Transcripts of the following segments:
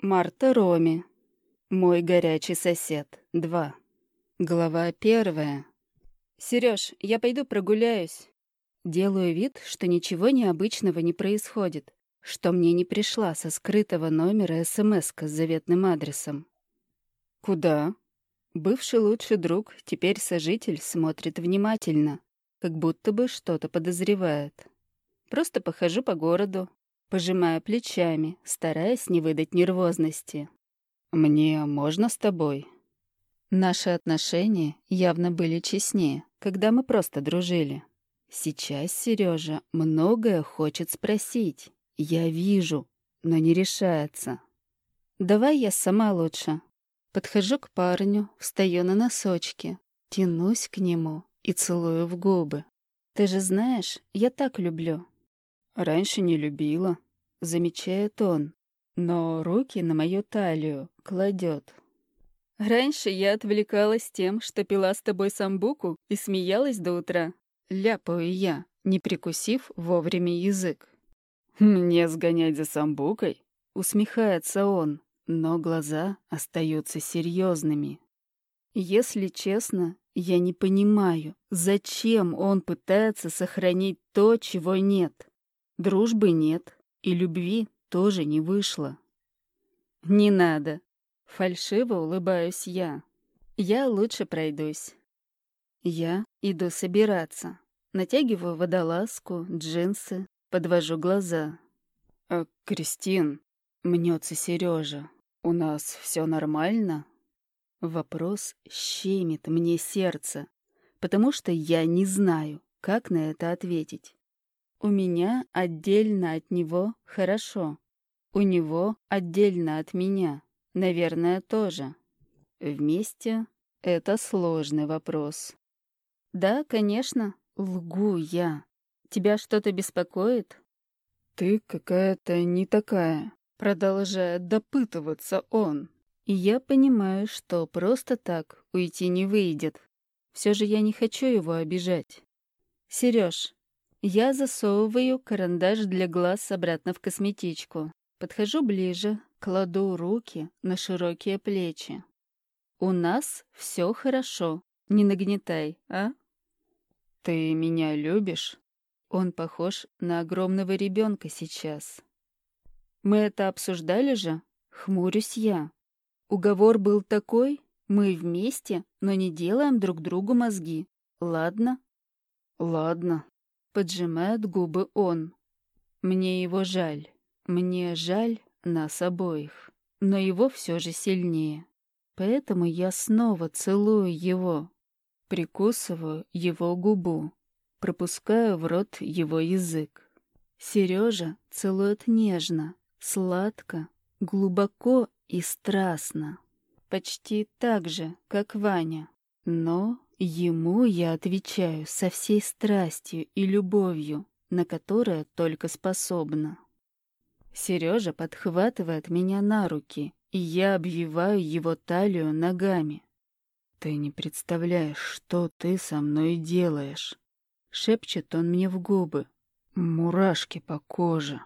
Марта Роми. Мой горячий сосед. 2. Глава первая. Сереж, я пойду прогуляюсь. Делаю вид, что ничего необычного не происходит, что мне не пришла со скрытого номера смс с заветным адресом. Куда? Бывший лучший друг, теперь сожитель, смотрит внимательно, как будто бы что-то подозревает. Просто похожу по городу, пожимая плечами, стараясь не выдать нервозности. «Мне можно с тобой?» Наши отношения явно были честнее, когда мы просто дружили. Сейчас Сережа многое хочет спросить. Я вижу, но не решается. «Давай я сама лучше». Подхожу к парню, встаю на носочки, тянусь к нему и целую в губы. «Ты же знаешь, я так люблю». «Раньше не любила», — замечает он, но руки на мою талию кладет. «Раньше я отвлекалась тем, что пила с тобой самбуку и смеялась до утра. Ляпаю я, не прикусив вовремя язык. «Мне сгонять за самбукой?» — усмехается он, но глаза остаются серьезными. Если честно, я не понимаю, зачем он пытается сохранить то, чего нет. Дружбы нет, и любви тоже не вышло. «Не надо!» — фальшиво улыбаюсь я. «Я лучше пройдусь». Я иду собираться. Натягиваю водолазку, джинсы, подвожу глаза. «А, «Кристин», — мнется Сережа, — «у нас все нормально?» Вопрос щемит мне сердце, потому что я не знаю, как на это ответить. У меня отдельно от него хорошо. У него отдельно от меня, наверное, тоже. Вместе — это сложный вопрос. Да, конечно, лгу я. Тебя что-то беспокоит? Ты какая-то не такая, продолжает допытываться он. И я понимаю, что просто так уйти не выйдет. Все же я не хочу его обижать. Сереж, я засовываю карандаш для глаз обратно в косметичку. Подхожу ближе, кладу руки на широкие плечи. «У нас все хорошо. Не нагнетай, а?» «Ты меня любишь?» Он похож на огромного ребенка сейчас. «Мы это обсуждали же?» Хмурюсь я. Уговор был такой, мы вместе, но не делаем друг другу мозги. Ладно? Ладно. Поджимает губы он. Мне его жаль. Мне жаль нас обоих. Но его все же сильнее. Поэтому я снова целую его. Прикусываю его губу. Пропускаю в рот его язык. Сережа целует нежно, сладко, глубоко и страстно. Почти так же, как Ваня. Но Ему я отвечаю со всей страстью и любовью, на которое только способна. Сережа подхватывает меня на руки, и я обвиваю его талию ногами. «Ты не представляешь, что ты со мной делаешь!» Шепчет он мне в губы. Мурашки по коже.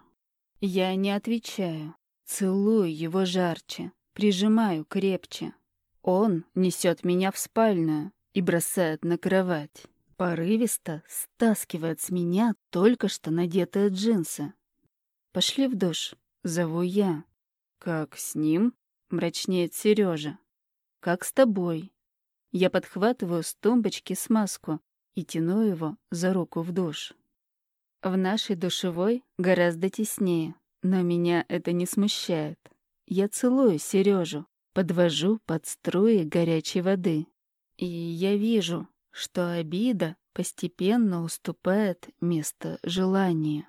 Я не отвечаю. Целую его жарче, прижимаю крепче. Он несет меня в спальную, и бросает на кровать. Порывисто стаскивает с меня только что надетые джинсы. «Пошли в душ», — зову я. «Как с ним?» — мрачнеет Сережа. «Как с тобой?» Я подхватываю с тумбочки смазку и тяну его за руку в душ. В нашей душевой гораздо теснее, но меня это не смущает. Я целую Сережу, подвожу под струи горячей воды. И я вижу, что обида постепенно уступает место желанию.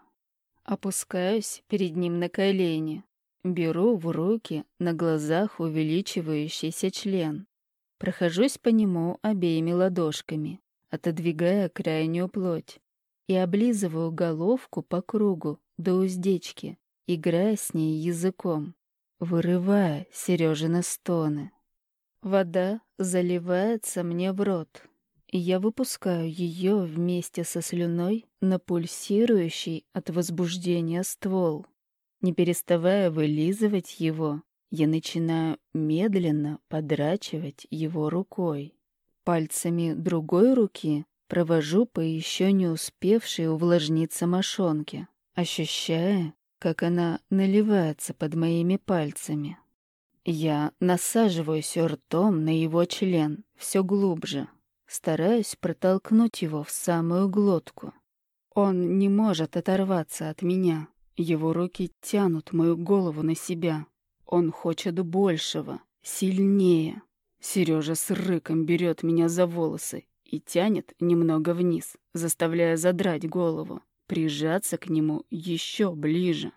Опускаюсь перед ним на колени, беру в руки на глазах увеличивающийся член, прохожусь по нему обеими ладошками, отодвигая крайнюю плоть, и облизываю головку по кругу до уздечки, играя с ней языком, вырывая Сережины стоны. Вода заливается мне в рот, я выпускаю ее вместе со слюной на пульсирующий от возбуждения ствол. Не переставая вылизывать его, я начинаю медленно подрачивать его рукой. Пальцами другой руки провожу по еще не успевшей увлажниться мошонке, ощущая, как она наливается под моими пальцами. Я насаживаюсь ртом на его член все глубже, стараюсь протолкнуть его в самую глотку. Он не может оторваться от меня. Его руки тянут мою голову на себя. Он хочет большего, сильнее. Сережа с рыком берет меня за волосы и тянет немного вниз, заставляя задрать голову, прижаться к нему еще ближе.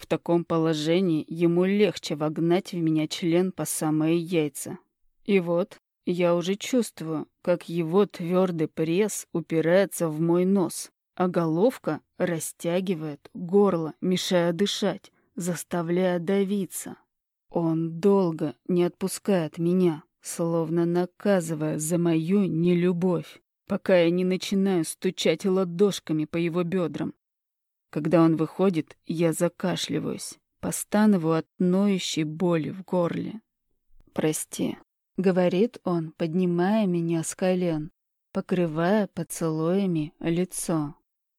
В таком положении ему легче вогнать в меня член по самые яйца. И вот я уже чувствую, как его твердый пресс упирается в мой нос, а головка растягивает горло, мешая дышать, заставляя давиться. Он долго не отпускает меня, словно наказывая за мою нелюбовь, пока я не начинаю стучать ладошками по его бедрам. Когда он выходит, я закашливаюсь, постанову от ноющей боли в горле. «Прости», — говорит он, поднимая меня с колен, покрывая поцелуями лицо.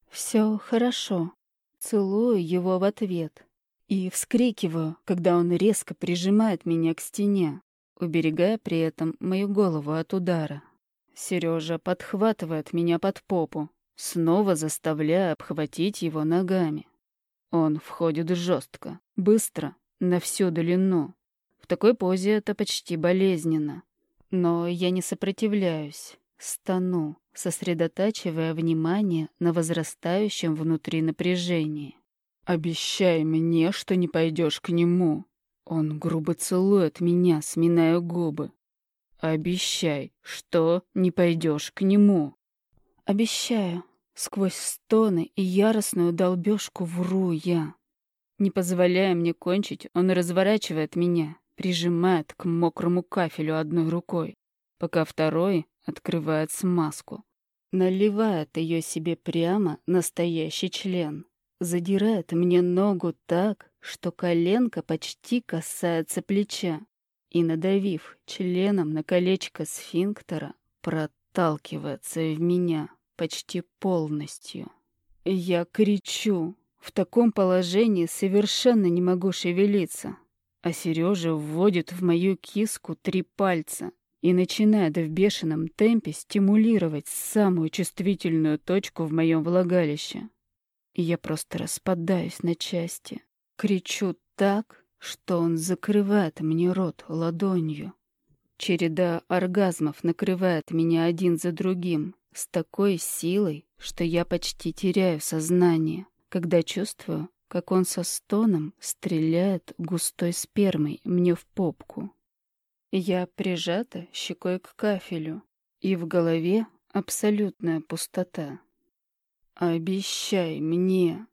«Все хорошо». Целую его в ответ и вскрикиваю, когда он резко прижимает меня к стене, уберегая при этом мою голову от удара. Сережа подхватывает меня под попу, снова заставляя обхватить его ногами. Он входит жестко, быстро, на всю длину. В такой позе это почти болезненно. Но я не сопротивляюсь, стану, сосредотачивая внимание на возрастающем внутри напряжении. «Обещай мне, что не пойдешь к нему». Он грубо целует меня, сминая губы. «Обещай, что не пойдешь к нему». «Обещаю». Сквозь стоны и яростную долбежку вру я. Не позволяя мне кончить, он разворачивает меня, прижимает к мокрому кафелю одной рукой, пока второй открывает смазку. Наливает ее себе прямо настоящий член. Задирает мне ногу так, что коленка почти касается плеча. И, надавив членом на колечко сфинктера, проталкивается в меня почти полностью. Я кричу. В таком положении совершенно не могу шевелиться. А Сережа вводит в мою киску три пальца и начинает в бешеном темпе стимулировать самую чувствительную точку в моем влагалище. Я просто распадаюсь на части. Кричу так, что он закрывает мне рот ладонью. Череда оргазмов накрывает меня один за другим, с такой силой, что я почти теряю сознание, когда чувствую, как он со стоном стреляет густой спермой мне в попку. Я прижата щекой к кафелю, и в голове абсолютная пустота. «Обещай мне!»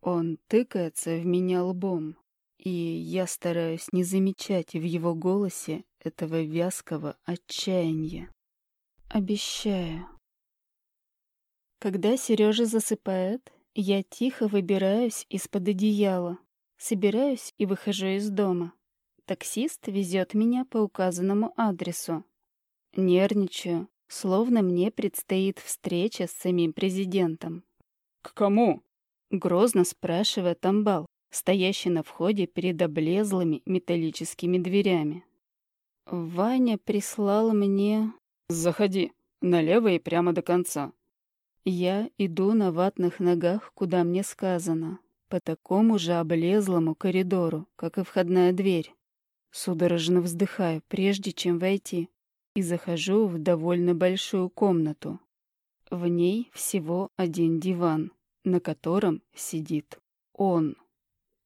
Он тыкается в меня лбом, и я стараюсь не замечать в его голосе этого вязкого отчаяния. «Обещаю». Когда Сережа засыпает, я тихо выбираюсь из-под одеяла, собираюсь и выхожу из дома. Таксист везет меня по указанному адресу. Нервничаю, словно мне предстоит встреча с самим президентом. «К кому?» — грозно спрашивает Амбал, стоящий на входе перед облезлыми металлическими дверями. «Ваня прислал мне...» «Заходи, налево и прямо до конца», я иду на ватных ногах, куда мне сказано, по такому же облезлому коридору, как и входная дверь. Судорожно вздыхаю, прежде чем войти, и захожу в довольно большую комнату. В ней всего один диван, на котором сидит он.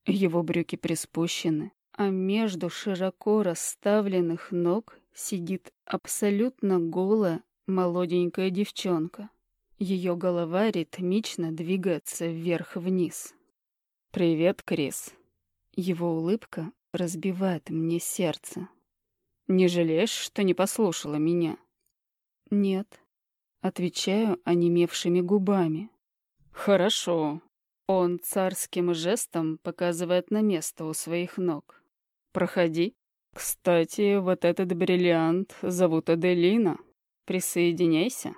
Его брюки приспущены, а между широко расставленных ног сидит абсолютно голая молоденькая девчонка. Ее голова ритмично двигается вверх-вниз. «Привет, Крис». Его улыбка разбивает мне сердце. «Не жалеешь, что не послушала меня?» «Нет», — отвечаю онемевшими губами. «Хорошо». Он царским жестом показывает на место у своих ног. Проходи. Кстати, вот этот бриллиант зовут Аделина. Присоединяйся.